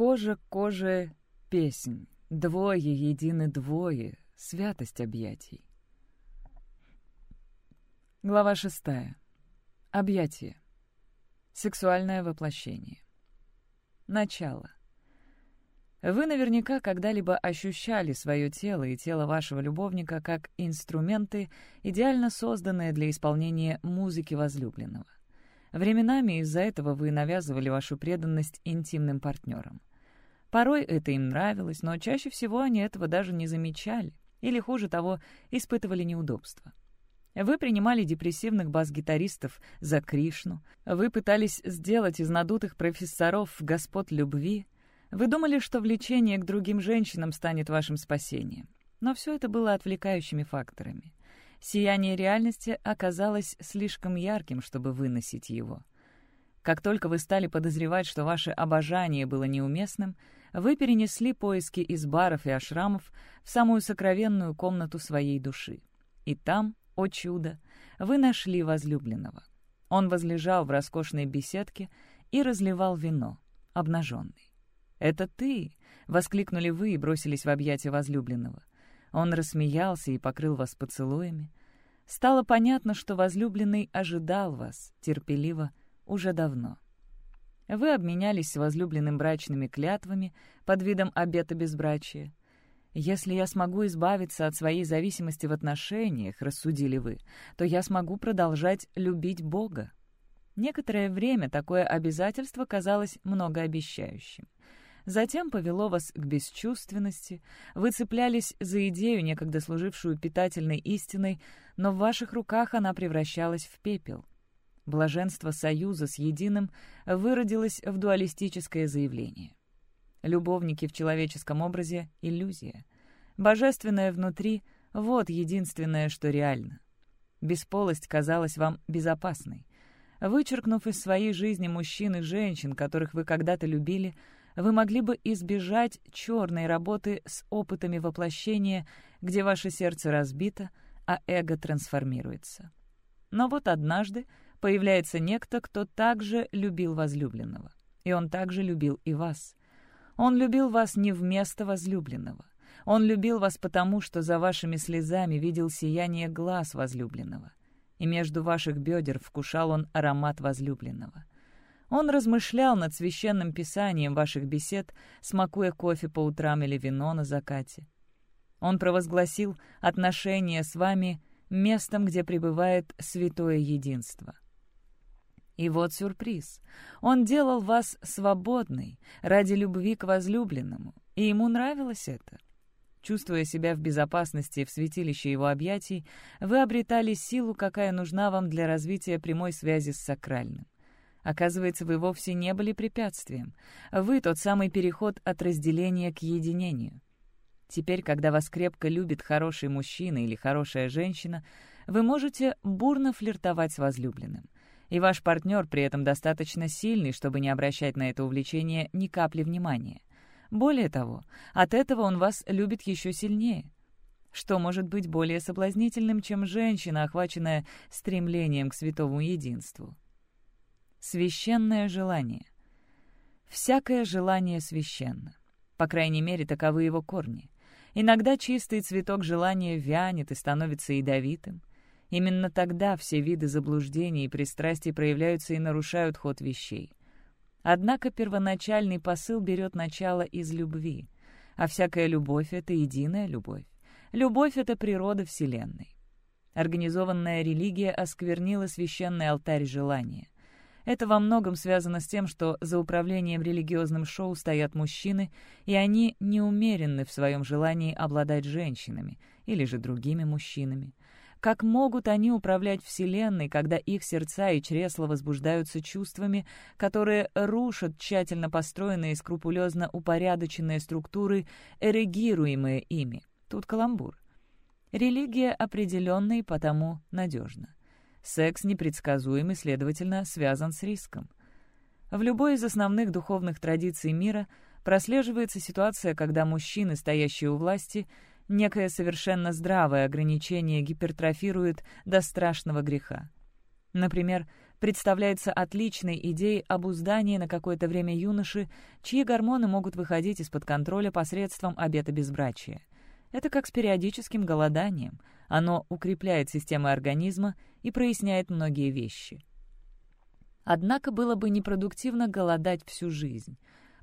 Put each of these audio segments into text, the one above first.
Кожа к коже — песнь, двое едины двое, святость объятий. Глава шестая. Объятие. Сексуальное воплощение. Начало. Вы наверняка когда-либо ощущали свое тело и тело вашего любовника как инструменты, идеально созданные для исполнения музыки возлюбленного. Временами из-за этого вы навязывали вашу преданность интимным партнерам. Порой это им нравилось, но чаще всего они этого даже не замечали или, хуже того, испытывали неудобства. Вы принимали депрессивных бас-гитаристов за Кришну. Вы пытались сделать из надутых профессоров господ любви. Вы думали, что влечение к другим женщинам станет вашим спасением. Но все это было отвлекающими факторами. Сияние реальности оказалось слишком ярким, чтобы выносить его. Как только вы стали подозревать, что ваше обожание было неуместным, вы перенесли поиски из баров и ашрамов в самую сокровенную комнату своей души. И там о чудо! Вы нашли возлюбленного. Он возлежал в роскошной беседке и разливал вино, обнаженный. «Это ты!» — воскликнули вы и бросились в объятия возлюбленного. Он рассмеялся и покрыл вас поцелуями. Стало понятно, что возлюбленный ожидал вас, терпеливо, уже давно. Вы обменялись с возлюбленным брачными клятвами под видом обета безбрачия. «Если я смогу избавиться от своей зависимости в отношениях», — рассудили вы, «то я смогу продолжать любить Бога». Некоторое время такое обязательство казалось многообещающим. Затем повело вас к бесчувственности, вы цеплялись за идею, некогда служившую питательной истиной, но в ваших руках она превращалась в пепел. Блаженство союза с единым выродилось в дуалистическое заявление. Любовники в человеческом образе — иллюзия. Божественное внутри — вот единственное, что реально. Бесполость казалась вам безопасной. Вычеркнув из своей жизни мужчин и женщин, которых вы когда-то любили, вы могли бы избежать черной работы с опытами воплощения, где ваше сердце разбито, а эго трансформируется. Но вот однажды появляется некто, кто также любил возлюбленного. И он также любил и вас. Он любил вас не вместо возлюбленного. Он любил вас потому, что за вашими слезами видел сияние глаз возлюбленного. И между ваших бедер вкушал он аромат возлюбленного. Он размышлял над священным писанием ваших бесед, смакуя кофе по утрам или вино на закате. Он провозгласил отношения с вами местом, где пребывает святое единство. И вот сюрприз. Он делал вас свободной ради любви к возлюбленному, и ему нравилось это. Чувствуя себя в безопасности в святилище его объятий, вы обретали силу, какая нужна вам для развития прямой связи с сакральным. Оказывается, вы вовсе не были препятствием. Вы — тот самый переход от разделения к единению. Теперь, когда вас крепко любит хороший мужчина или хорошая женщина, вы можете бурно флиртовать с возлюбленным — и ваш партнер при этом достаточно сильный, чтобы не обращать на это увлечение ни капли внимания. Более того, от этого он вас любит еще сильнее. Что может быть более соблазнительным, чем женщина, охваченная стремлением к святому единству? Священное желание. Всякое желание священно. По крайней мере, таковы его корни. Иногда чистый цветок желания вянет и становится ядовитым. Именно тогда все виды заблуждений и пристрастий проявляются и нарушают ход вещей. Однако первоначальный посыл берет начало из любви, а всякая любовь — это единая любовь. Любовь — это природа Вселенной. Организованная религия осквернила священный алтарь желания. Это во многом связано с тем, что за управлением религиозным шоу стоят мужчины, и они не умеренны в своем желании обладать женщинами или же другими мужчинами. Как могут они управлять Вселенной, когда их сердца и чресла возбуждаются чувствами, которые рушат тщательно построенные и скрупулезно упорядоченные структуры, эрегируемые ими? Тут каламбур. Религия определенна и потому надежна. Секс непредсказуем и, следовательно, связан с риском. В любой из основных духовных традиций мира прослеживается ситуация, когда мужчины, стоящие у власти, некое совершенно здравое ограничение гипертрофирует до страшного греха. Например, представляется отличной идеей обуздания на какое-то время юноши, чьи гормоны могут выходить из-под контроля посредством обета безбрачия. Это как с периодическим голоданием. Оно укрепляет системы организма и проясняет многие вещи. Однако было бы непродуктивно голодать всю жизнь.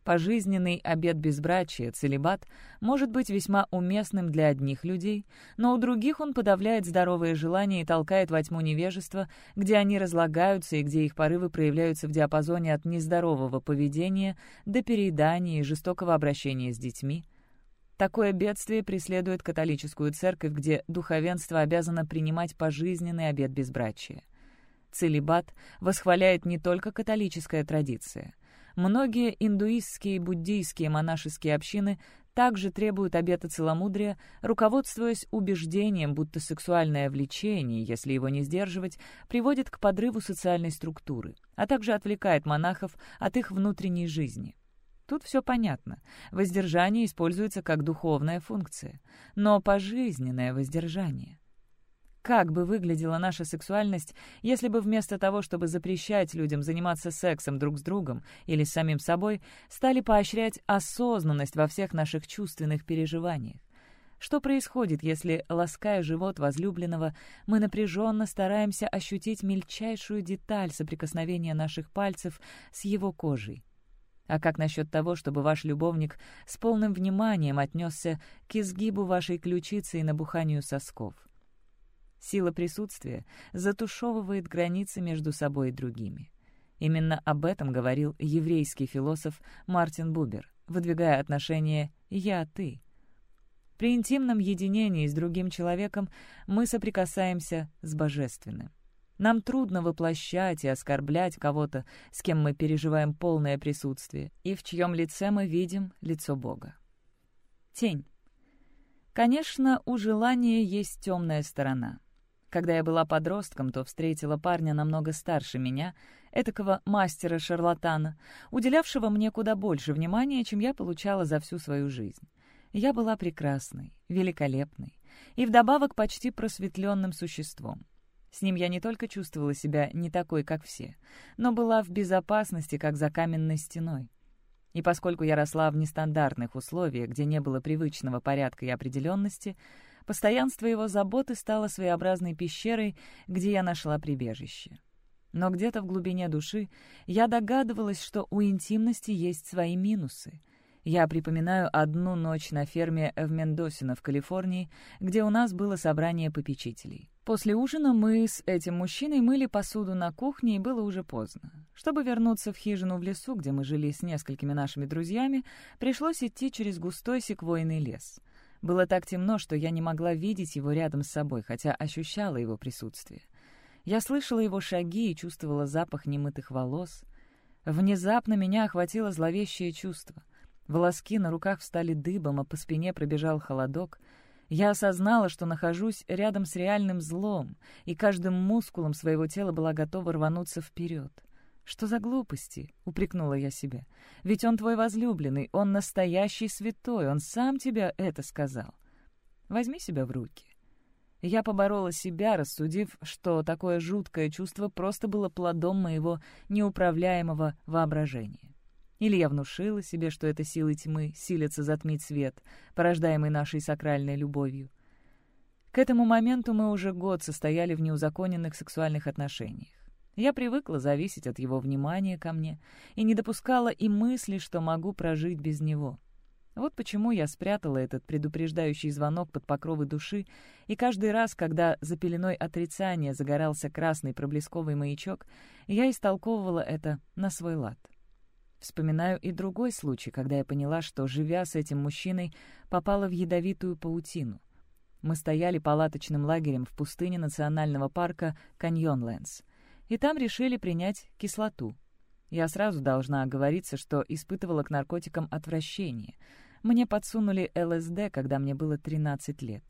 Пожизненный обет безбрачия, целебат, может быть весьма уместным для одних людей, но у других он подавляет здоровые желания и толкает во тьму невежества, где они разлагаются и где их порывы проявляются в диапазоне от нездорового поведения до переедания и жестокого обращения с детьми. Такое бедствие преследует католическую церковь, где духовенство обязано принимать пожизненный обет безбрачия. Целебат восхваляет не только католическая традиция — Многие индуистские и буддийские монашеские общины также требуют обета целомудрия, руководствуясь убеждением, будто сексуальное влечение, если его не сдерживать, приводит к подрыву социальной структуры, а также отвлекает монахов от их внутренней жизни. Тут все понятно. Воздержание используется как духовная функция, но пожизненное воздержание — как бы выглядела наша сексуальность, если бы вместо того, чтобы запрещать людям заниматься сексом друг с другом или с самим собой, стали поощрять осознанность во всех наших чувственных переживаниях? Что происходит, если, лаская живот возлюбленного, мы напряженно стараемся ощутить мельчайшую деталь соприкосновения наших пальцев с его кожей? А как насчет того, чтобы ваш любовник с полным вниманием отнесся к изгибу вашей ключицы и набуханию сосков? Сила присутствия затушевывает границы между собой и другими. Именно об этом говорил еврейский философ Мартин Бубер, выдвигая отношение «я-ты». При интимном единении с другим человеком мы соприкасаемся с божественным. Нам трудно воплощать и оскорблять кого-то, с кем мы переживаем полное присутствие, и в чьем лице мы видим лицо Бога. Тень. Конечно, у желания есть темная сторона — когда я была подростком, то встретила парня намного старше меня, этакого мастера-шарлатана, уделявшего мне куда больше внимания, чем я получала за всю свою жизнь. Я была прекрасной, великолепной и вдобавок почти просветленным существом. С ним я не только чувствовала себя не такой, как все, но была в безопасности, как за каменной стеной. И поскольку я росла в нестандартных условиях, где не было привычного порядка и определенности, Постоянство его заботы стало своеобразной пещерой, где я нашла прибежище. Но где-то в глубине души я догадывалась, что у интимности есть свои минусы. Я припоминаю одну ночь на ферме в Мендосино в Калифорнии, где у нас было собрание попечителей. После ужина мы с этим мужчиной мыли посуду на кухне, и было уже поздно. Чтобы вернуться в хижину в лесу, где мы жили с несколькими нашими друзьями, пришлось идти через густой секвойный лес. Было так темно, что я не могла видеть его рядом с собой, хотя ощущала его присутствие. Я слышала его шаги и чувствовала запах немытых волос. Внезапно меня охватило зловещее чувство. Волоски на руках встали дыбом, а по спине пробежал холодок. Я осознала, что нахожусь рядом с реальным злом, и каждым мускулом своего тела была готова рвануться вперед. «Что за глупости?» — упрекнула я себя. «Ведь он твой возлюбленный, он настоящий святой, он сам тебя это сказал. Возьми себя в руки». Я поборола себя, рассудив, что такое жуткое чувство просто было плодом моего неуправляемого воображения. Или я внушила себе, что это силы тьмы силятся затмить свет, порождаемый нашей сакральной любовью. К этому моменту мы уже год состояли в неузаконенных сексуальных отношениях. Я привыкла зависеть от его внимания ко мне и не допускала и мысли, что могу прожить без него. Вот почему я спрятала этот предупреждающий звонок под покровы души, и каждый раз, когда за пеленой отрицания загорался красный проблесковый маячок, я истолковывала это на свой лад. Вспоминаю и другой случай, когда я поняла, что, живя с этим мужчиной, попала в ядовитую паутину. Мы стояли палаточным лагерем в пустыне национального парка Каньонлендс и там решили принять кислоту. Я сразу должна оговориться, что испытывала к наркотикам отвращение. Мне подсунули ЛСД, когда мне было 13 лет.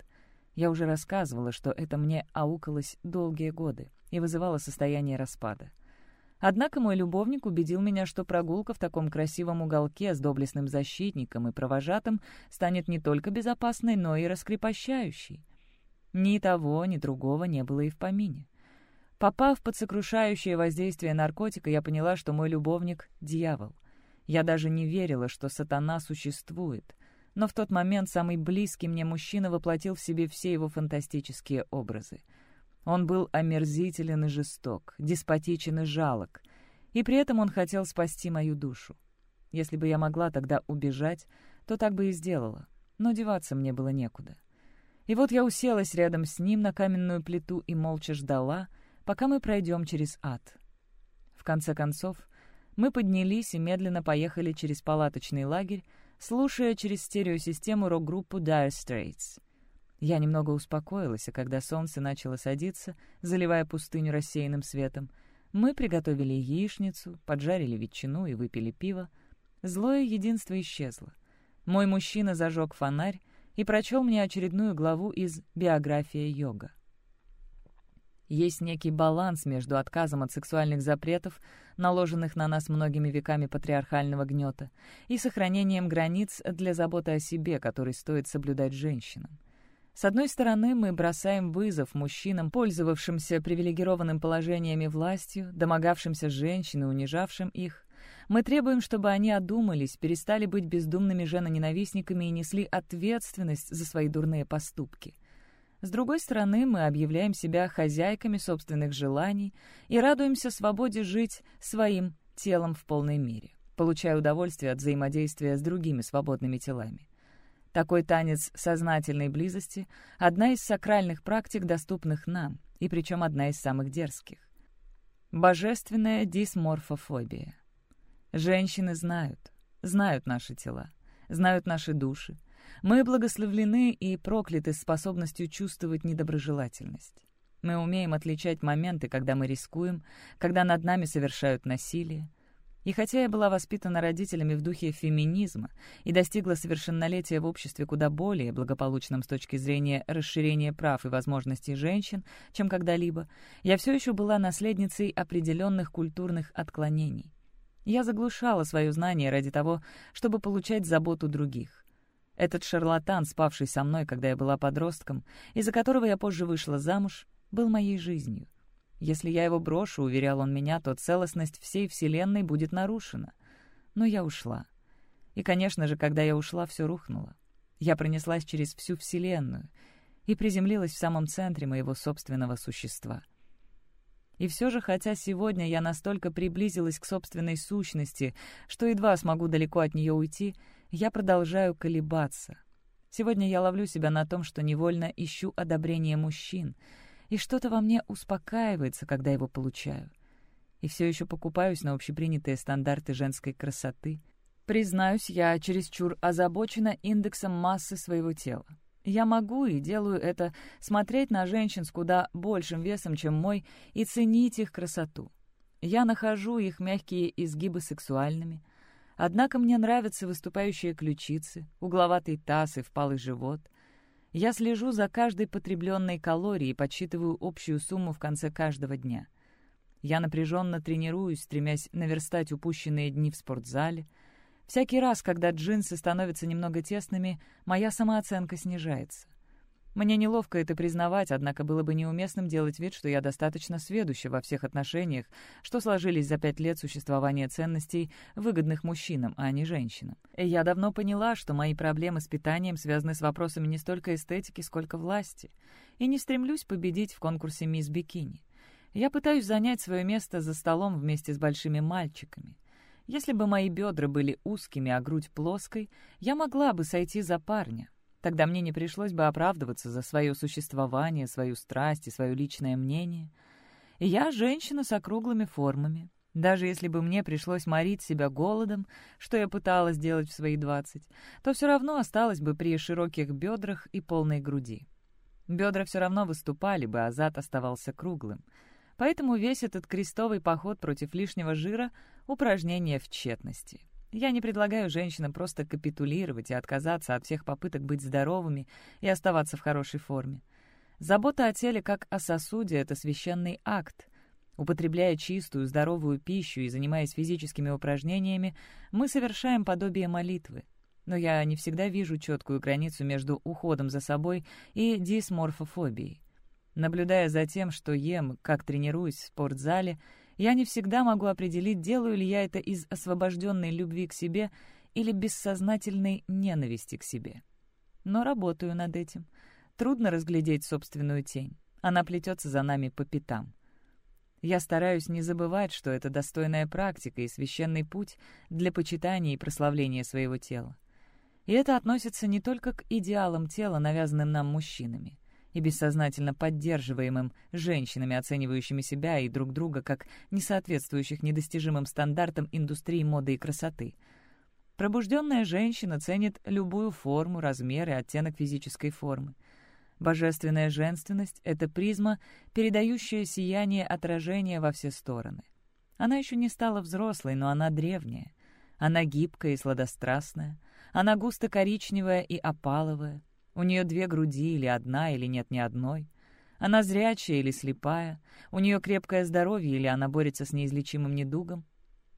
Я уже рассказывала, что это мне аукалось долгие годы и вызывало состояние распада. Однако мой любовник убедил меня, что прогулка в таком красивом уголке с доблестным защитником и провожатым станет не только безопасной, но и раскрепощающей. Ни того, ни другого не было и в помине. Попав под сокрушающее воздействие наркотика, я поняла, что мой любовник — дьявол. Я даже не верила, что сатана существует. Но в тот момент самый близкий мне мужчина воплотил в себе все его фантастические образы. Он был омерзителен и жесток, деспотичен и жалок. И при этом он хотел спасти мою душу. Если бы я могла тогда убежать, то так бы и сделала. Но деваться мне было некуда. И вот я уселась рядом с ним на каменную плиту и молча ждала, пока мы пройдем через ад. В конце концов, мы поднялись и медленно поехали через палаточный лагерь, слушая через стереосистему рок-группу Dire Straits. Я немного успокоилась, а когда солнце начало садиться, заливая пустыню рассеянным светом, мы приготовили яичницу, поджарили ветчину и выпили пиво. Злое единство исчезло. Мой мужчина зажег фонарь и прочел мне очередную главу из «Биография йога». Есть некий баланс между отказом от сексуальных запретов, наложенных на нас многими веками патриархального гнета, и сохранением границ для заботы о себе, который стоит соблюдать женщинам. С одной стороны, мы бросаем вызов мужчинам, пользовавшимся привилегированным положениями властью, домогавшимся женщин и унижавшим их. Мы требуем, чтобы они одумались, перестали быть бездумными женоненавистниками и несли ответственность за свои дурные поступки — с другой стороны, мы объявляем себя хозяйками собственных желаний и радуемся свободе жить своим телом в полной мере, получая удовольствие от взаимодействия с другими свободными телами. Такой танец сознательной близости — одна из сакральных практик, доступных нам, и причем одна из самых дерзких. Божественная дисморфофобия. Женщины знают, знают наши тела, знают наши души, мы благословлены и прокляты способностью чувствовать недоброжелательность. Мы умеем отличать моменты, когда мы рискуем, когда над нами совершают насилие. И хотя я была воспитана родителями в духе феминизма и достигла совершеннолетия в обществе куда более благополучном с точки зрения расширения прав и возможностей женщин, чем когда-либо, я все еще была наследницей определенных культурных отклонений. Я заглушала свое знание ради того, чтобы получать заботу других. Этот шарлатан, спавший со мной, когда я была подростком, из-за которого я позже вышла замуж, был моей жизнью. Если я его брошу, уверял он меня, то целостность всей Вселенной будет нарушена. Но я ушла. И, конечно же, когда я ушла, все рухнуло. Я пронеслась через всю Вселенную и приземлилась в самом центре моего собственного существа. И все же, хотя сегодня я настолько приблизилась к собственной сущности, что едва смогу далеко от нее уйти — я продолжаю колебаться. Сегодня я ловлю себя на том, что невольно ищу одобрение мужчин, и что-то во мне успокаивается, когда его получаю. И все еще покупаюсь на общепринятые стандарты женской красоты. Признаюсь, я чересчур озабочена индексом массы своего тела. Я могу и делаю это смотреть на женщин с куда большим весом, чем мой, и ценить их красоту. Я нахожу их мягкие изгибы сексуальными — Однако мне нравятся выступающие ключицы, угловатый таз и впалый живот. Я слежу за каждой потребленной калорией и подсчитываю общую сумму в конце каждого дня. Я напряженно тренируюсь, стремясь наверстать упущенные дни в спортзале. Всякий раз, когда джинсы становятся немного тесными, моя самооценка снижается. Мне неловко это признавать, однако было бы неуместным делать вид, что я достаточно сведуща во всех отношениях, что сложились за пять лет существования ценностей, выгодных мужчинам, а не женщинам. Я давно поняла, что мои проблемы с питанием связаны с вопросами не столько эстетики, сколько власти, и не стремлюсь победить в конкурсе «Мисс Бикини». Я пытаюсь занять свое место за столом вместе с большими мальчиками. Если бы мои бедра были узкими, а грудь плоской, я могла бы сойти за парня, Тогда мне не пришлось бы оправдываться за свое существование, свою страсть и свое личное мнение. Я женщина с округлыми формами. Даже если бы мне пришлось морить себя голодом, что я пыталась делать в свои двадцать, то все равно осталось бы при широких бедрах и полной груди. Бедра все равно выступали бы, а зад оставался круглым. Поэтому весь этот крестовый поход против лишнего жира — упражнение в тщетности. Я не предлагаю женщинам просто капитулировать и отказаться от всех попыток быть здоровыми и оставаться в хорошей форме. Забота о теле как о сосуде — это священный акт. Употребляя чистую, здоровую пищу и занимаясь физическими упражнениями, мы совершаем подобие молитвы. Но я не всегда вижу четкую границу между уходом за собой и дисморфофобией. Наблюдая за тем, что ем, как тренируюсь в спортзале, я не всегда могу определить, делаю ли я это из освобожденной любви к себе или бессознательной ненависти к себе. Но работаю над этим. Трудно разглядеть собственную тень. Она плетется за нами по пятам. Я стараюсь не забывать, что это достойная практика и священный путь для почитания и прославления своего тела. И это относится не только к идеалам тела, навязанным нам мужчинами и бессознательно поддерживаемым женщинами, оценивающими себя и друг друга как несоответствующих недостижимым стандартам индустрии моды и красоты. Пробужденная женщина ценит любую форму, размер и оттенок физической формы. Божественная женственность — это призма, передающая сияние отражения во все стороны. Она еще не стала взрослой, но она древняя. Она гибкая и сладострастная. Она густо-коричневая и опаловая. У нее две груди, или одна, или нет ни одной. Она зрячая или слепая. У нее крепкое здоровье, или она борется с неизлечимым недугом.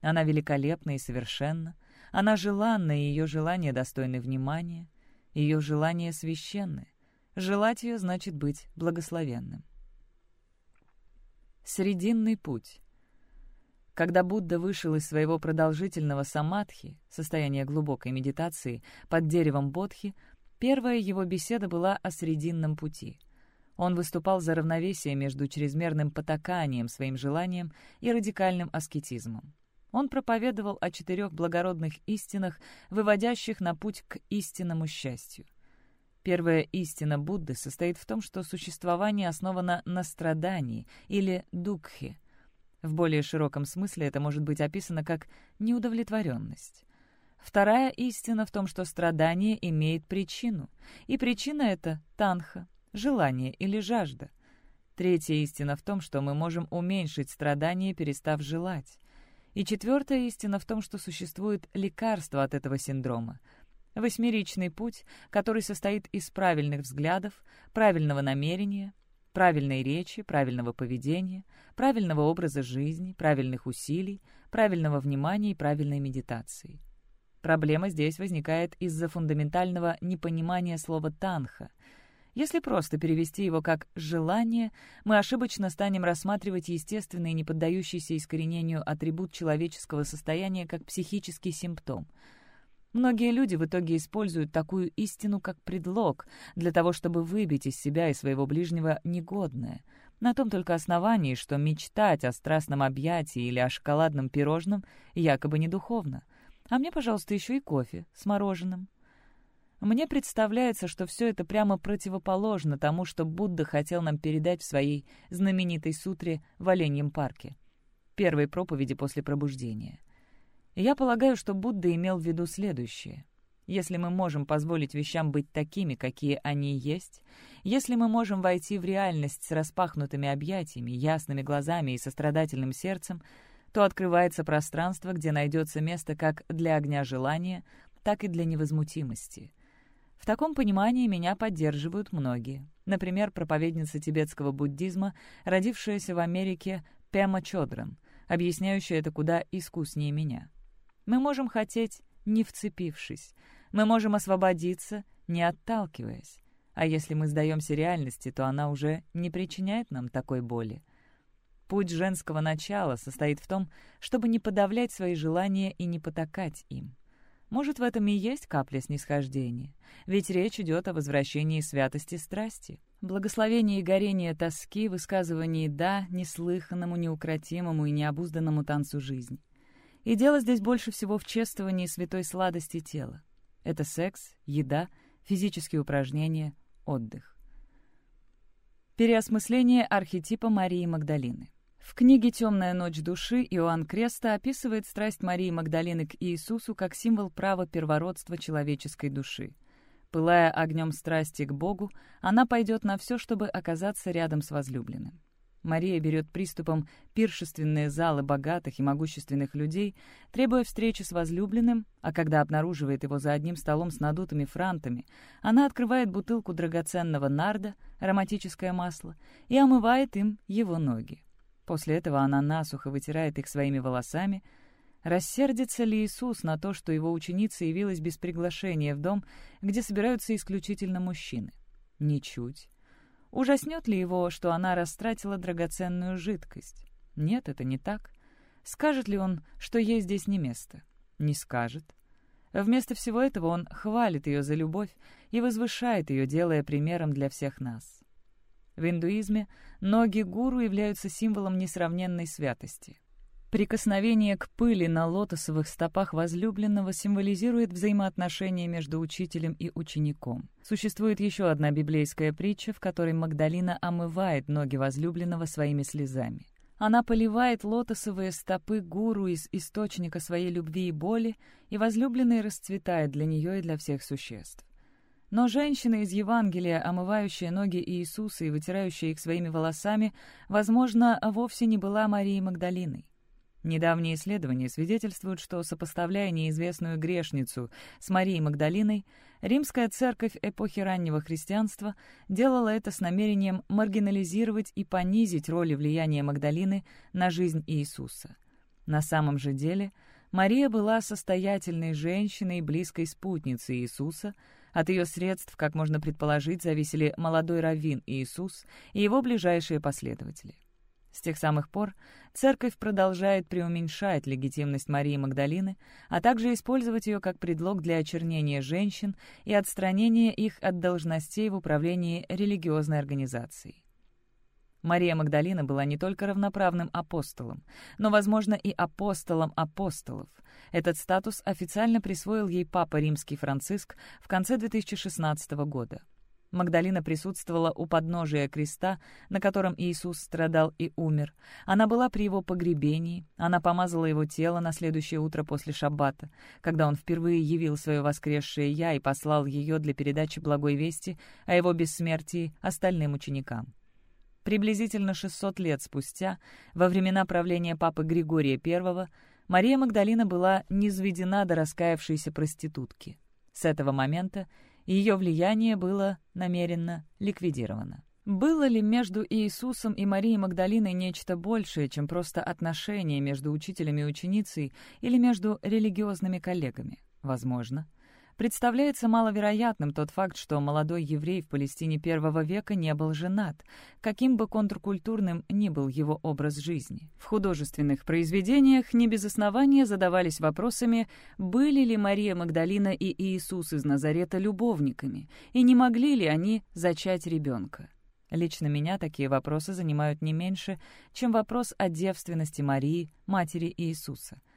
Она великолепна и совершенна. Она желанна, и ее желания достойны внимания. Ее желания священны. Желать ее значит быть благословенным. Срединный путь. Когда Будда вышел из своего продолжительного самадхи, состояния глубокой медитации, под деревом Бодхи, Первая его беседа была о Срединном пути. Он выступал за равновесие между чрезмерным потаканием своим желанием и радикальным аскетизмом. Он проповедовал о четырех благородных истинах, выводящих на путь к истинному счастью. Первая истина Будды состоит в том, что существование основано на страдании или дукхе. В более широком смысле это может быть описано как неудовлетворенность. Вторая истина в том, что страдание имеет причину, и причина — это танха, желание или жажда. Третья истина в том, что мы можем уменьшить страдание, перестав желать. И четвертая истина в том, что существует лекарство от этого синдрома. Восьмеричный путь, который состоит из правильных взглядов, правильного намерения, правильной речи, правильного поведения, правильного образа жизни, правильных усилий, правильного внимания и правильной медитации. Проблема здесь возникает из-за фундаментального непонимания слова «танха». Если просто перевести его как «желание», мы ошибочно станем рассматривать естественный, не поддающийся искоренению атрибут человеческого состояния как психический симптом. Многие люди в итоге используют такую истину как предлог для того, чтобы выбить из себя и своего ближнего негодное, на том только основании, что мечтать о страстном объятии или о шоколадном пирожном якобы не духовно — а мне, пожалуйста, еще и кофе с мороженым. Мне представляется, что все это прямо противоположно тому, что Будда хотел нам передать в своей знаменитой сутре в Оленьем парке, первой проповеди после пробуждения. я полагаю, что Будда имел в виду следующее. Если мы можем позволить вещам быть такими, какие они есть, если мы можем войти в реальность с распахнутыми объятиями, ясными глазами и сострадательным сердцем — то открывается пространство, где найдется место как для огня желания, так и для невозмутимости. В таком понимании меня поддерживают многие. Например, проповедница тибетского буддизма, родившаяся в Америке Пема Чодран, объясняющая это куда искуснее меня. Мы можем хотеть, не вцепившись. Мы можем освободиться, не отталкиваясь. А если мы сдаемся реальности, то она уже не причиняет нам такой боли. Путь женского начала состоит в том, чтобы не подавлять свои желания и не потакать им. Может, в этом и есть капля снисхождения, ведь речь идет о возвращении святости страсти, благословении горения тоски, высказывании «да» неслыханному, неукротимому и необузданному танцу жизни. И дело здесь больше всего в чествовании святой сладости тела. Это секс, еда, физические упражнения, отдых. Переосмысление архетипа Марии Магдалины. В книге «Темная ночь души» Иоанн Креста описывает страсть Марии Магдалины к Иисусу как символ права первородства человеческой души. Пылая огнем страсти к Богу, она пойдет на все, чтобы оказаться рядом с возлюбленным. Мария берет приступом пиршественные залы богатых и могущественных людей, требуя встречи с возлюбленным, а когда обнаруживает его за одним столом с надутыми франтами, она открывает бутылку драгоценного нарда, ароматическое масло, и омывает им его ноги. После этого она насухо вытирает их своими волосами. Рассердится ли Иисус на то, что его ученица явилась без приглашения в дом, где собираются исключительно мужчины? Ничуть. Ужаснет ли его, что она растратила драгоценную жидкость? Нет, это не так. Скажет ли он, что ей здесь не место? Не скажет. Вместо всего этого он хвалит ее за любовь и возвышает ее, делая примером для всех нас. В индуизме ноги гуру являются символом несравненной святости. Прикосновение к пыли на лотосовых стопах возлюбленного символизирует взаимоотношения между учителем и учеником. Существует еще одна библейская притча, в которой Магдалина омывает ноги возлюбленного своими слезами. Она поливает лотосовые стопы гуру из источника своей любви и боли, и возлюбленный расцветает для нее и для всех существ. Но женщина из Евангелия, омывающая ноги Иисуса и вытирающая их своими волосами, возможно, вовсе не была Марией Магдалиной. Недавние исследования свидетельствуют, что, сопоставляя неизвестную грешницу с Марией Магдалиной, римская церковь эпохи раннего христианства делала это с намерением маргинализировать и понизить роль и влияние Магдалины на жизнь Иисуса. На самом же деле Мария была состоятельной женщиной, близкой спутницей Иисуса, от ее средств, как можно предположить, зависели молодой раввин Иисус и его ближайшие последователи. С тех самых пор церковь продолжает преуменьшать легитимность Марии Магдалины, а также использовать ее как предлог для очернения женщин и отстранения их от должностей в управлении религиозной организацией. Мария Магдалина была не только равноправным апостолом, но, возможно, и апостолом апостолов. Этот статус официально присвоил ей Папа Римский Франциск в конце 2016 года. Магдалина присутствовала у подножия креста, на котором Иисус страдал и умер. Она была при его погребении, она помазала его тело на следующее утро после шаббата, когда он впервые явил свое воскресшее «Я» и послал ее для передачи благой вести о его бессмертии остальным ученикам. Приблизительно 600 лет спустя, во времена правления папы Григория I, Мария Магдалина была низведена до раскаявшейся проститутки. С этого момента ее влияние было намеренно ликвидировано. Было ли между Иисусом и Марией Магдалиной нечто большее, чем просто отношения между учителем и ученицей или между религиозными коллегами? Возможно. Представляется маловероятным тот факт, что молодой еврей в Палестине первого века не был женат, каким бы контркультурным ни был его образ жизни. В художественных произведениях не без основания задавались вопросами, были ли Мария Магдалина и Иисус из Назарета любовниками, и не могли ли они зачать ребенка. Лично меня такие вопросы занимают не меньше, чем вопрос о девственности Марии, матери Иисуса —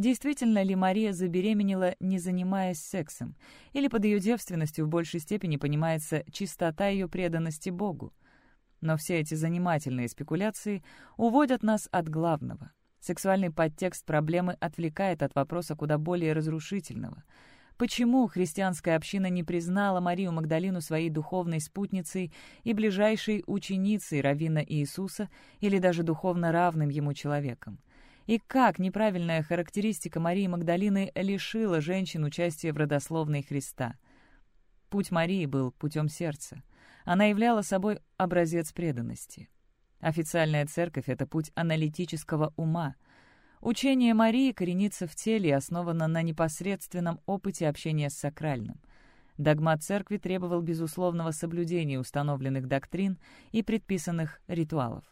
Действительно ли Мария забеременела, не занимаясь сексом? Или под ее девственностью в большей степени понимается чистота ее преданности Богу? Но все эти занимательные спекуляции уводят нас от главного. Сексуальный подтекст проблемы отвлекает от вопроса куда более разрушительного. Почему христианская община не признала Марию Магдалину своей духовной спутницей и ближайшей ученицей Равина Иисуса или даже духовно равным ему человеком? И как неправильная характеристика Марии Магдалины лишила женщин участия в родословной Христа. Путь Марии был путем сердца. Она являла собой образец преданности. Официальная церковь — это путь аналитического ума. Учение Марии коренится в теле и основано на непосредственном опыте общения с сакральным. Догмат церкви требовал безусловного соблюдения установленных доктрин и предписанных ритуалов.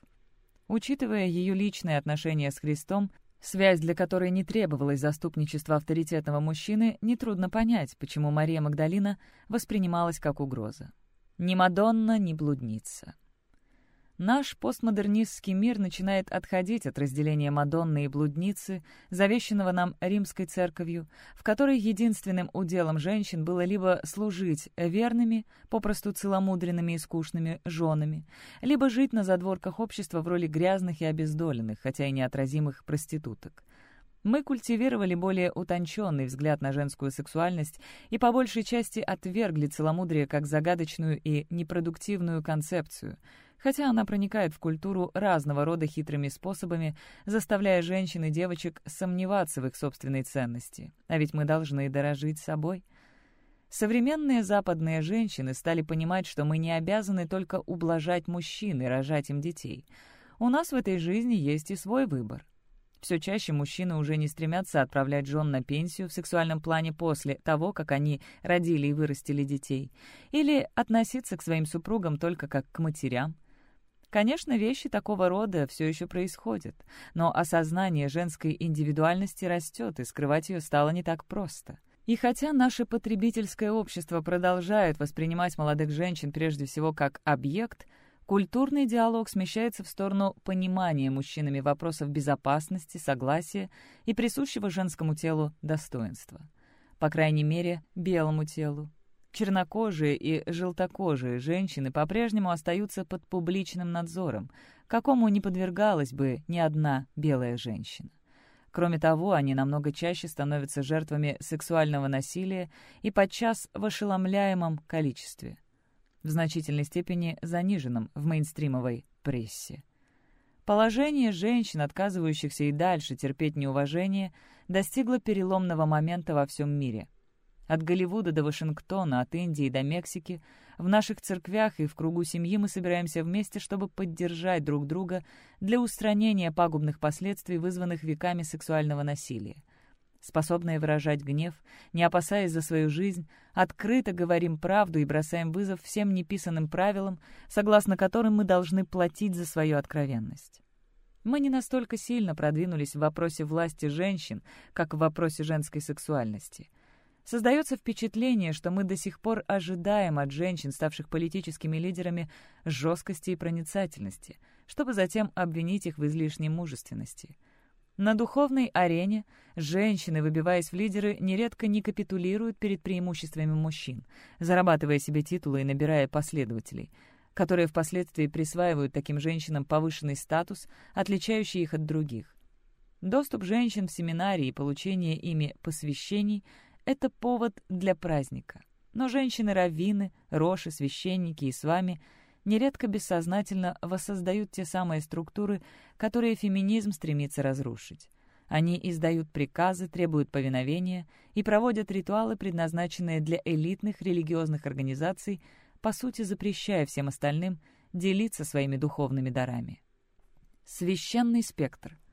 Учитывая ее личные отношения с Христом, связь для которой не требовалось заступничества авторитетного мужчины, нетрудно понять, почему Мария Магдалина воспринималась как угроза. Ни Мадонна, ни блудница. Наш постмодернистский мир начинает отходить от разделения Мадонны и блудницы, завещанного нам римской церковью, в которой единственным уделом женщин было либо служить верными, попросту целомудренными и скучными женами, либо жить на задворках общества в роли грязных и обездоленных, хотя и неотразимых проституток. Мы культивировали более утонченный взгляд на женскую сексуальность и по большей части отвергли целомудрие как загадочную и непродуктивную концепцию — хотя она проникает в культуру разного рода хитрыми способами, заставляя женщин и девочек сомневаться в их собственной ценности. А ведь мы должны дорожить собой. Современные западные женщины стали понимать, что мы не обязаны только ублажать мужчин и рожать им детей. У нас в этой жизни есть и свой выбор. Все чаще мужчины уже не стремятся отправлять жен на пенсию в сексуальном плане после того, как они родили и вырастили детей, или относиться к своим супругам только как к матерям. Конечно, вещи такого рода все еще происходят, но осознание женской индивидуальности растет, и скрывать ее стало не так просто. И хотя наше потребительское общество продолжает воспринимать молодых женщин прежде всего как объект, культурный диалог смещается в сторону понимания мужчинами вопросов безопасности, согласия и присущего женскому телу достоинства. По крайней мере, белому телу. Чернокожие и желтокожие женщины по-прежнему остаются под публичным надзором, какому не подвергалась бы ни одна белая женщина. Кроме того, они намного чаще становятся жертвами сексуального насилия и подчас в ошеломляемом количестве, в значительной степени заниженном в мейнстримовой прессе. Положение женщин, отказывающихся и дальше терпеть неуважение, достигло переломного момента во всем мире. От Голливуда до Вашингтона, от Индии до Мексики — в наших церквях и в кругу семьи мы собираемся вместе, чтобы поддержать друг друга для устранения пагубных последствий, вызванных веками сексуального насилия. Способные выражать гнев, не опасаясь за свою жизнь, открыто говорим правду и бросаем вызов всем неписанным правилам, согласно которым мы должны платить за свою откровенность. Мы не настолько сильно продвинулись в вопросе власти женщин, как в вопросе женской сексуальности. Создается впечатление, что мы до сих пор ожидаем от женщин, ставших политическими лидерами, жесткости и проницательности, чтобы затем обвинить их в излишней мужественности. На духовной арене женщины, выбиваясь в лидеры, нередко не капитулируют перед преимуществами мужчин, зарабатывая себе титулы и набирая последователей, которые впоследствии присваивают таким женщинам повышенный статус, отличающий их от других. Доступ женщин в семинарии и получение ими посвящений – это повод для праздника. Но женщины-раввины, роши, священники и с вами нередко бессознательно воссоздают те самые структуры, которые феминизм стремится разрушить. Они издают приказы, требуют повиновения и проводят ритуалы, предназначенные для элитных религиозных организаций, по сути запрещая всем остальным делиться своими духовными дарами. Священный спектр —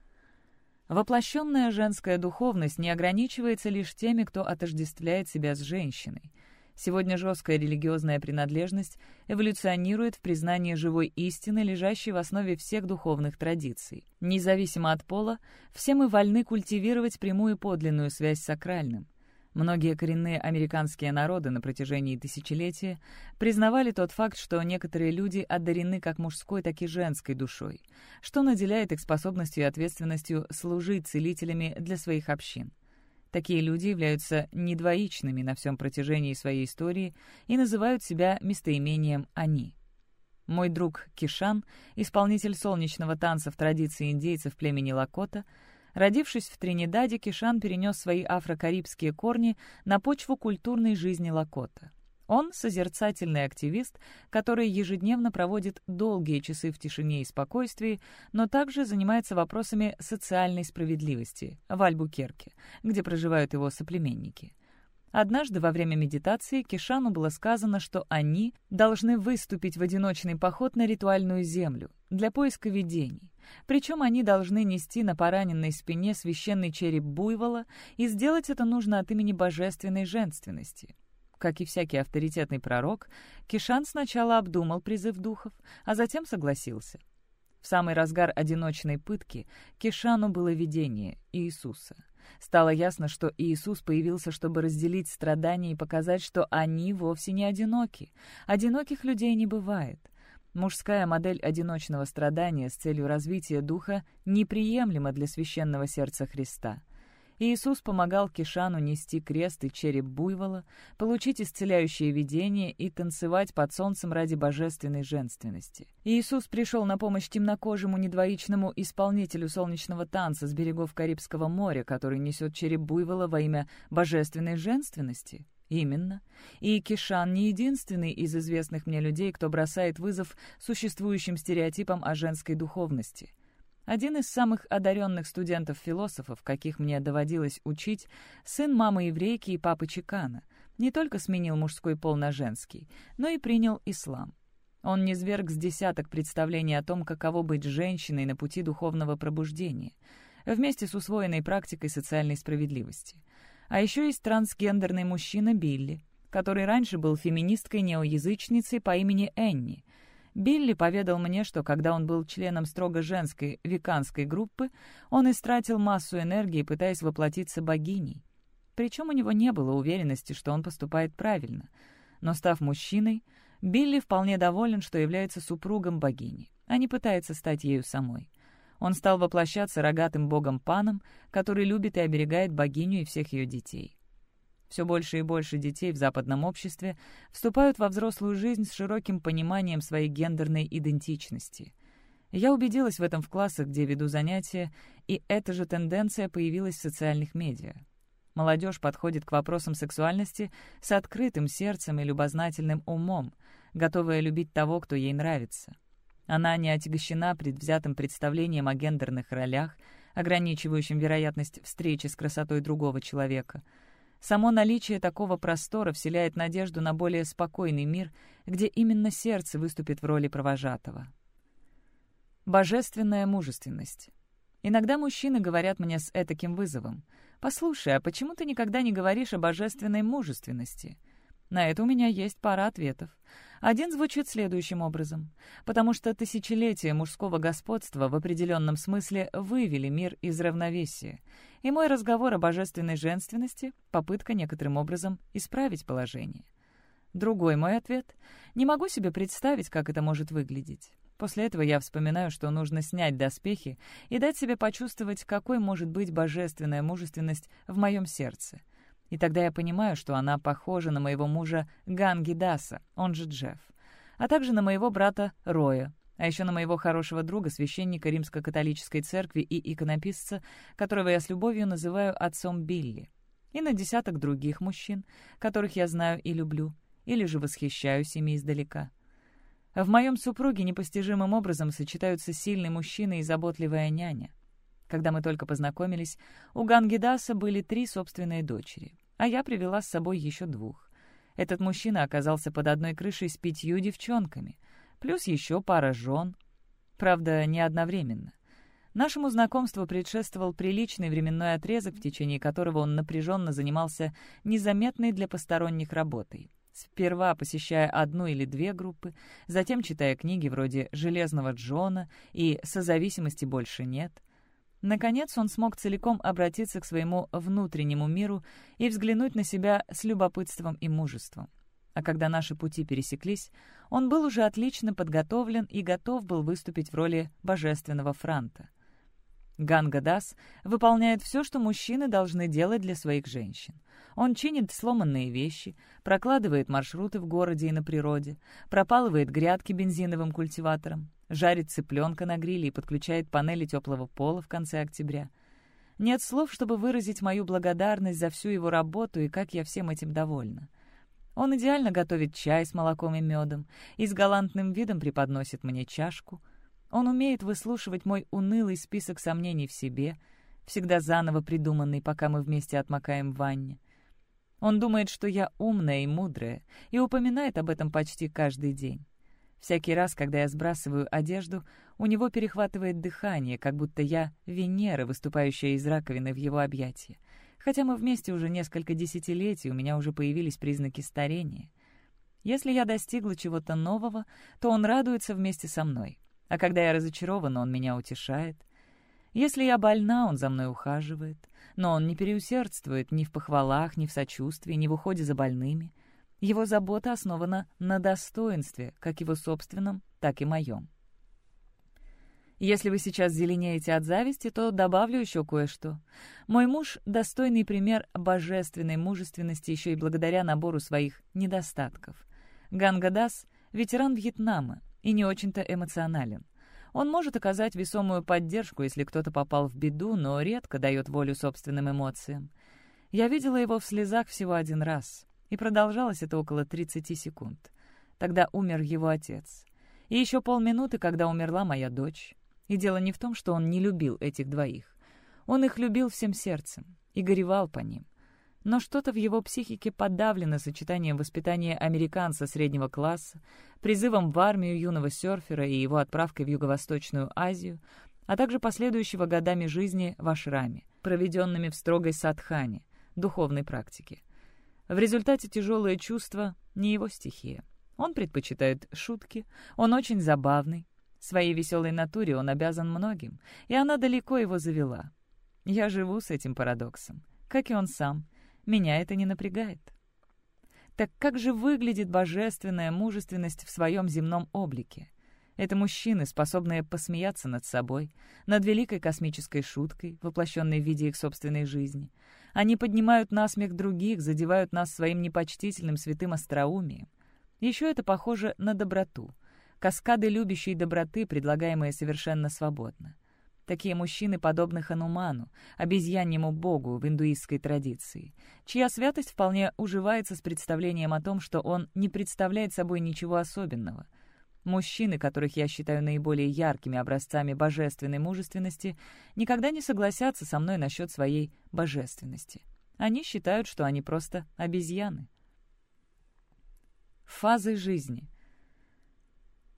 Воплощенная женская духовность не ограничивается лишь теми, кто отождествляет себя с женщиной. Сегодня жесткая религиозная принадлежность эволюционирует в признании живой истины, лежащей в основе всех духовных традиций. Независимо от пола, все мы вольны культивировать прямую подлинную связь с сакральным. Многие коренные американские народы на протяжении тысячелетия признавали тот факт, что некоторые люди одарены как мужской, так и женской душой, что наделяет их способностью и ответственностью служить целителями для своих общин. Такие люди являются недвоичными на всем протяжении своей истории и называют себя местоимением «они». Мой друг Кишан, исполнитель солнечного танца в традиции индейцев племени Лакота, Родившись в Тринидаде, Кишан перенес свои афрокарибские корни на почву культурной жизни Лакота. Он — созерцательный активист, который ежедневно проводит долгие часы в тишине и спокойствии, но также занимается вопросами социальной справедливости в Альбукерке, где проживают его соплеменники. Однажды во время медитации Кишану было сказано, что они должны выступить в одиночный поход на ритуальную землю для поиска видений. Причем они должны нести на пораненной спине священный череп буйвола, и сделать это нужно от имени божественной женственности. Как и всякий авторитетный пророк, Кишан сначала обдумал призыв духов, а затем согласился. В самый разгар одиночной пытки Кишану было видение Иисуса — Стало ясно, что Иисус появился, чтобы разделить страдания и показать, что они вовсе не одиноки. Одиноких людей не бывает. Мужская модель одиночного страдания с целью развития духа неприемлема для священного сердца Христа — Иисус помогал Кишану нести крест и череп буйвола, получить исцеляющее видение и танцевать под солнцем ради божественной женственности. Иисус пришел на помощь темнокожему недвоичному исполнителю солнечного танца с берегов Карибского моря, который несет череп буйвола во имя божественной женственности. Именно. И Кишан не единственный из известных мне людей, кто бросает вызов существующим стереотипам о женской духовности — один из самых одаренных студентов-философов, каких мне доводилось учить, сын мамы еврейки и папы Чекана, не только сменил мужской пол на женский, но и принял ислам. Он низверг с десяток представлений о том, каково быть женщиной на пути духовного пробуждения. вместе с усвоенной практикой социальной справедливости. А еще есть трансгендерный мужчина Билли, который раньше был феминисткой-неоязычницей по имени Энни. Билли поведал мне, что когда он был членом строго женской веканской группы, он истратил массу энергии, пытаясь воплотиться богиней. Причем у него не было уверенности, что он поступает правильно. Но став мужчиной, Билли вполне доволен, что является супругом богини, а не пытается стать ею самой. Он стал воплощаться рогатым богом Паном, который любит и оберегает богиню и всех ее детей. Все больше и больше детей в западном обществе вступают во взрослую жизнь с широким пониманием своей гендерной идентичности. Я убедилась в этом в классах, где веду занятия, и эта же тенденция появилась в социальных медиа. Молодежь подходит к вопросам сексуальности с открытым сердцем и любознательным умом, готовая любить того, кто ей нравится. Она не отягощена предвзятым представлением о гендерных ролях, ограничивающим вероятность встречи с красотой другого человека. Само наличие такого простора вселяет надежду на более спокойный мир, где именно сердце выступит в роли провожатого. Божественная мужественность. Иногда мужчины говорят мне с этаким вызовом — «Послушай, а почему ты никогда не говоришь о божественной мужественности?» На это у меня есть пара ответов. Один звучит следующим образом. Потому что тысячелетия мужского господства в определенном смысле вывели мир из равновесия. И мой разговор о божественной женственности — попытка некоторым образом исправить положение. Другой мой ответ — не могу себе представить, как это может выглядеть. После этого я вспоминаю, что нужно снять доспехи и дать себе почувствовать, какой может быть божественная мужественность в моем сердце. И тогда я понимаю, что она похожа на моего мужа Ганги Даса, он же Джефф, а также на моего брата Роя, а еще на моего хорошего друга, священника римско-католической церкви и иконописца, которого я с любовью называю отцом Билли, и на десяток других мужчин, которых я знаю и люблю, или же восхищаюсь ими издалека. В моем супруге непостижимым образом сочетаются сильный мужчина и заботливая няня. Когда мы только познакомились, у Гангидаса были три собственные дочери, а я привела с собой еще двух. Этот мужчина оказался под одной крышей с пятью девчонками, плюс еще пара жен. Правда, не одновременно. Нашему знакомству предшествовал приличный временной отрезок, в течение которого он напряженно занимался незаметной для посторонних работой сперва посещая одну или две группы, затем читая книги вроде «Железного Джона» и «Созависимости больше нет». Наконец он смог целиком обратиться к своему внутреннему миру и взглянуть на себя с любопытством и мужеством. А когда наши пути пересеклись, он был уже отлично подготовлен и готов был выступить в роли божественного франта. Ганга Дас выполняет все, что мужчины должны делать для своих женщин. Он чинит сломанные вещи, прокладывает маршруты в городе и на природе, пропалывает грядки бензиновым культиватором, жарит цыпленка на гриле и подключает панели теплого пола в конце октября. Нет слов, чтобы выразить мою благодарность за всю его работу и как я всем этим довольна. Он идеально готовит чай с молоком и медом и с галантным видом преподносит мне чашку — он умеет выслушивать мой унылый список сомнений в себе, всегда заново придуманный, пока мы вместе отмокаем в ванне. Он думает, что я умная и мудрая, и упоминает об этом почти каждый день. Всякий раз, когда я сбрасываю одежду, у него перехватывает дыхание, как будто я Венера, выступающая из раковины в его объятия. Хотя мы вместе уже несколько десятилетий, у меня уже появились признаки старения. Если я достигла чего-то нового, то он радуется вместе со мной. А когда я разочарована, он меня утешает. Если я больна, он за мной ухаживает. Но он не переусердствует ни в похвалах, ни в сочувствии, ни в уходе за больными. Его забота основана на достоинстве, как его собственном, так и моем. Если вы сейчас зеленеете от зависти, то добавлю еще кое-что. Мой муж — достойный пример божественной мужественности еще и благодаря набору своих недостатков. Гангадас — ветеран Вьетнама, и не очень-то эмоционален. Он может оказать весомую поддержку, если кто-то попал в беду, но редко дает волю собственным эмоциям. Я видела его в слезах всего один раз, и продолжалось это около 30 секунд. Тогда умер его отец. И еще полминуты, когда умерла моя дочь. И дело не в том, что он не любил этих двоих. Он их любил всем сердцем и горевал по ним но что-то в его психике подавлено сочетанием воспитания американца среднего класса, призывом в армию юного серфера и его отправкой в Юго-Восточную Азию, а также последующего годами жизни в ашраме, проведенными в строгой садхане, духовной практике. В результате тяжелые чувства — не его стихия. Он предпочитает шутки, он очень забавный. Своей веселой натуре он обязан многим, и она далеко его завела. Я живу с этим парадоксом, как и он сам. Меня это не напрягает. Так как же выглядит божественная мужественность в своем земном облике? Это мужчины, способные посмеяться над собой, над великой космической шуткой, воплощенной в виде их собственной жизни. Они поднимают насмех других, задевают нас своим непочтительным святым остроумием. Еще это похоже на доброту. Каскады любящей доброты, предлагаемые совершенно свободно. Такие мужчины подобны Хануману, обезьяньему богу в индуистской традиции, чья святость вполне уживается с представлением о том, что он не представляет собой ничего особенного. Мужчины, которых я считаю наиболее яркими образцами божественной мужественности, никогда не согласятся со мной насчет своей божественности. Они считают, что они просто обезьяны. Фазы жизни.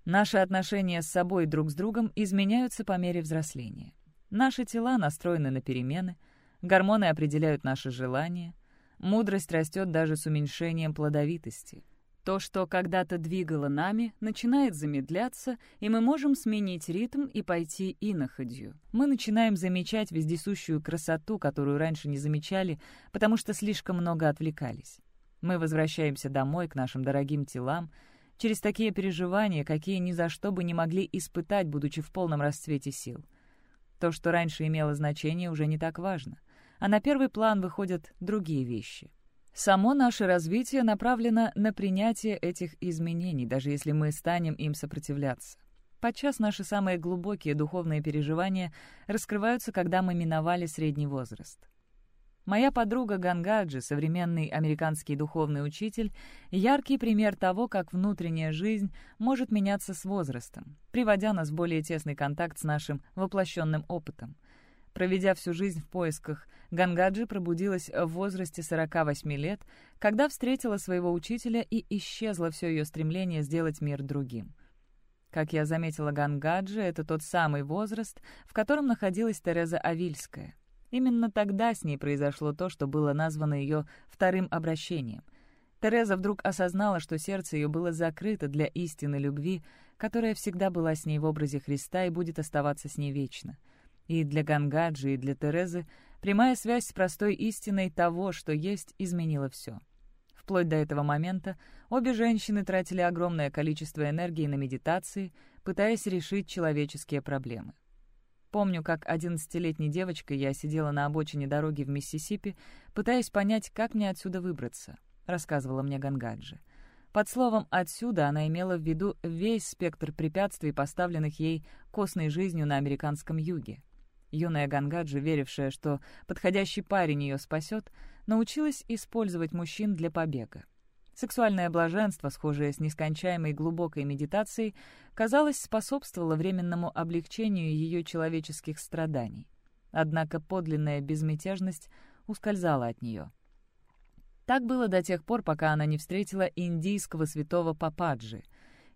Наши отношения с собой и друг с другом изменяются по мере взросления. Наши тела настроены на перемены, гормоны определяют наши желания, мудрость растет даже с уменьшением плодовитости. То, что когда-то двигало нами, начинает замедляться, и мы можем сменить ритм и пойти иноходью. Мы начинаем замечать вездесущую красоту, которую раньше не замечали, потому что слишком много отвлекались. Мы возвращаемся домой к нашим дорогим телам, через такие переживания, какие ни за что бы не могли испытать, будучи в полном расцвете сил. То, что раньше имело значение, уже не так важно. А на первый план выходят другие вещи. Само наше развитие направлено на принятие этих изменений, даже если мы станем им сопротивляться. Подчас наши самые глубокие духовные переживания раскрываются, когда мы миновали средний возраст. Моя подруга Гангаджи, современный американский духовный учитель, яркий пример того, как внутренняя жизнь может меняться с возрастом, приводя нас в более тесный контакт с нашим воплощенным опытом. Проведя всю жизнь в поисках, Гангаджи пробудилась в возрасте 48 лет, когда встретила своего учителя и исчезло все ее стремление сделать мир другим. Как я заметила Гангаджи, это тот самый возраст, в котором находилась Тереза Авильская — Именно тогда с ней произошло то, что было названо ее вторым обращением. Тереза вдруг осознала, что сердце ее было закрыто для истины любви, которая всегда была с ней в образе Христа и будет оставаться с ней вечно. И для Гангаджи, и для Терезы прямая связь с простой истиной того, что есть, изменила все. Вплоть до этого момента обе женщины тратили огромное количество энергии на медитации, пытаясь решить человеческие проблемы. Помню, как одиннадцатилетней девочкой я сидела на обочине дороги в Миссисипи, пытаясь понять, как мне отсюда выбраться, — рассказывала мне Гангаджи. Под словом «отсюда» она имела в виду весь спектр препятствий, поставленных ей костной жизнью на американском юге. Юная Гангаджи, верившая, что подходящий парень ее спасет, научилась использовать мужчин для побега. Сексуальное блаженство, схожее с нескончаемой глубокой медитацией, казалось, способствовало временному облегчению ее человеческих страданий. Однако подлинная безмятежность ускользала от нее. Так было до тех пор, пока она не встретила индийского святого Пападжи.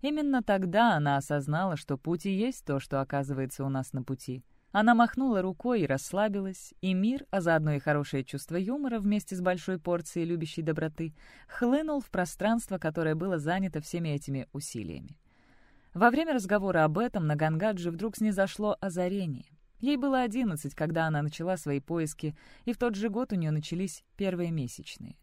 Именно тогда она осознала, что путь и есть то, что оказывается у нас на пути — она махнула рукой и расслабилась, и мир, а заодно и хорошее чувство юмора вместе с большой порцией любящей доброты, хлынул в пространство, которое было занято всеми этими усилиями. Во время разговора об этом на Гангаджи вдруг снизошло озарение. Ей было одиннадцать, когда она начала свои поиски, и в тот же год у нее начались первые месячные.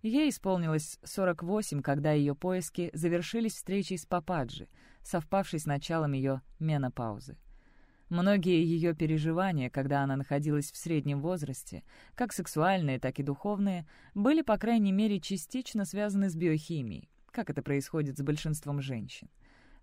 Ей исполнилось 48, когда ее поиски завершились встречей с Пападжи, совпавшей с началом ее менопаузы. Многие ее переживания, когда она находилась в среднем возрасте, как сексуальные, так и духовные, были, по крайней мере, частично связаны с биохимией, как это происходит с большинством женщин.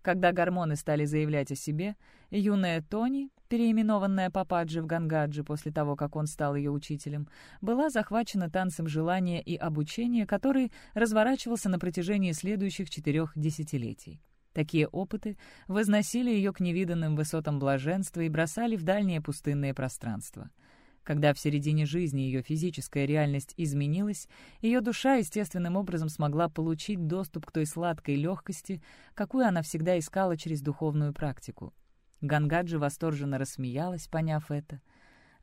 Когда гормоны стали заявлять о себе, юная Тони, переименованная Пападжи в Гангаджи после того, как он стал ее учителем, была захвачена танцем желания и обучения, который разворачивался на протяжении следующих четырех десятилетий. Такие опыты возносили ее к невиданным высотам блаженства и бросали в дальние пустынные пространства. Когда в середине жизни ее физическая реальность изменилась, ее душа естественным образом смогла получить доступ к той сладкой легкости, какую она всегда искала через духовную практику. Гангаджи восторженно рассмеялась, поняв это.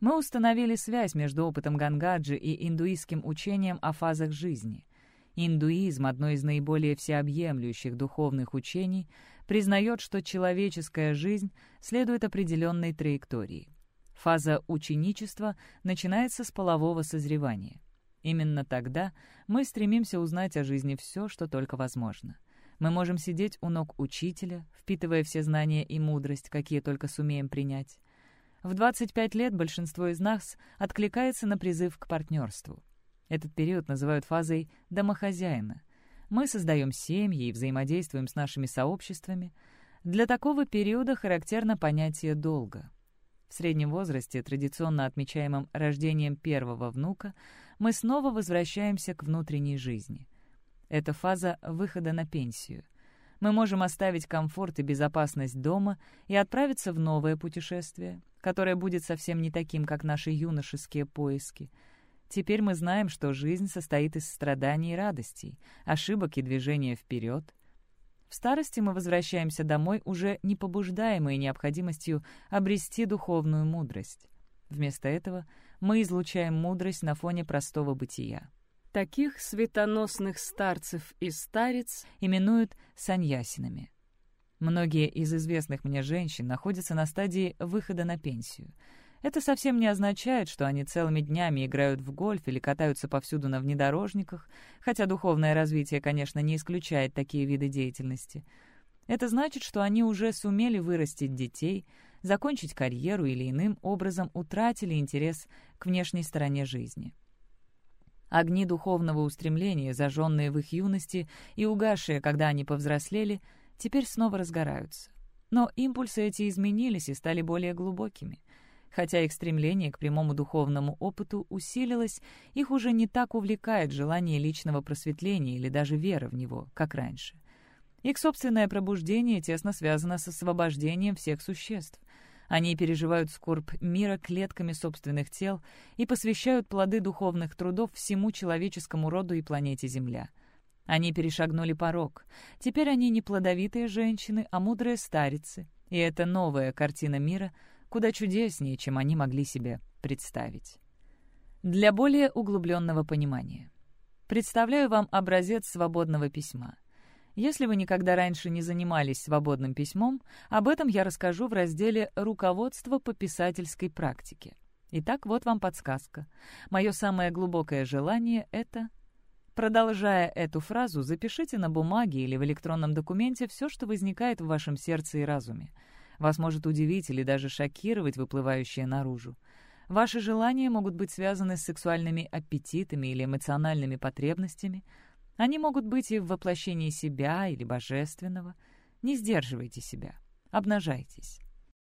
Мы установили связь между опытом Гангаджи и индуистским учением о фазах жизни. Индуизм, одно из наиболее всеобъемлющих духовных учений, признает, что человеческая жизнь следует определенной траектории. Фаза ученичества начинается с полового созревания. Именно тогда мы стремимся узнать о жизни все, что только возможно. Мы можем сидеть у ног учителя, впитывая все знания и мудрость, какие только сумеем принять. В 25 лет большинство из нас откликается на призыв к партнерству. Этот период называют фазой «домохозяина». Мы создаем семьи и взаимодействуем с нашими сообществами. Для такого периода характерно понятие «долга». В среднем возрасте, традиционно отмечаемом рождением первого внука, мы снова возвращаемся к внутренней жизни. Это фаза выхода на пенсию. Мы можем оставить комфорт и безопасность дома и отправиться в новое путешествие, которое будет совсем не таким, как наши юношеские поиски. Теперь мы знаем, что жизнь состоит из страданий и радостей, ошибок и движения вперед, в старости мы возвращаемся домой, уже не побуждаемые необходимостью обрести духовную мудрость. Вместо этого мы излучаем мудрость на фоне простого бытия. Таких светоносных старцев и старец именуют саньясинами. Многие из известных мне женщин находятся на стадии выхода на пенсию — это совсем не означает, что они целыми днями играют в гольф или катаются повсюду на внедорожниках, хотя духовное развитие, конечно, не исключает такие виды деятельности. Это значит, что они уже сумели вырастить детей, закончить карьеру или иным образом утратили интерес к внешней стороне жизни. Огни духовного устремления, зажженные в их юности и угасшие, когда они повзрослели, теперь снова разгораются. Но импульсы эти изменились и стали более глубокими. Хотя их стремление к прямому духовному опыту усилилось, их уже не так увлекает желание личного просветления или даже вера в него, как раньше. Их собственное пробуждение тесно связано с освобождением всех существ. Они переживают скорбь мира клетками собственных тел и посвящают плоды духовных трудов всему человеческому роду и планете Земля. Они перешагнули порог. Теперь они не плодовитые женщины, а мудрые старицы. И эта новая картина мира — куда чудеснее, чем они могли себе представить. Для более углубленного понимания. Представляю вам образец свободного письма. Если вы никогда раньше не занимались свободным письмом, об этом я расскажу в разделе «Руководство по писательской практике». Итак, вот вам подсказка. Мое самое глубокое желание — это... Продолжая эту фразу, запишите на бумаге или в электронном документе все, что возникает в вашем сердце и разуме. Вас может удивить или даже шокировать выплывающее наружу. Ваши желания могут быть связаны с сексуальными аппетитами или эмоциональными потребностями. Они могут быть и в воплощении себя или божественного. Не сдерживайте себя. Обнажайтесь.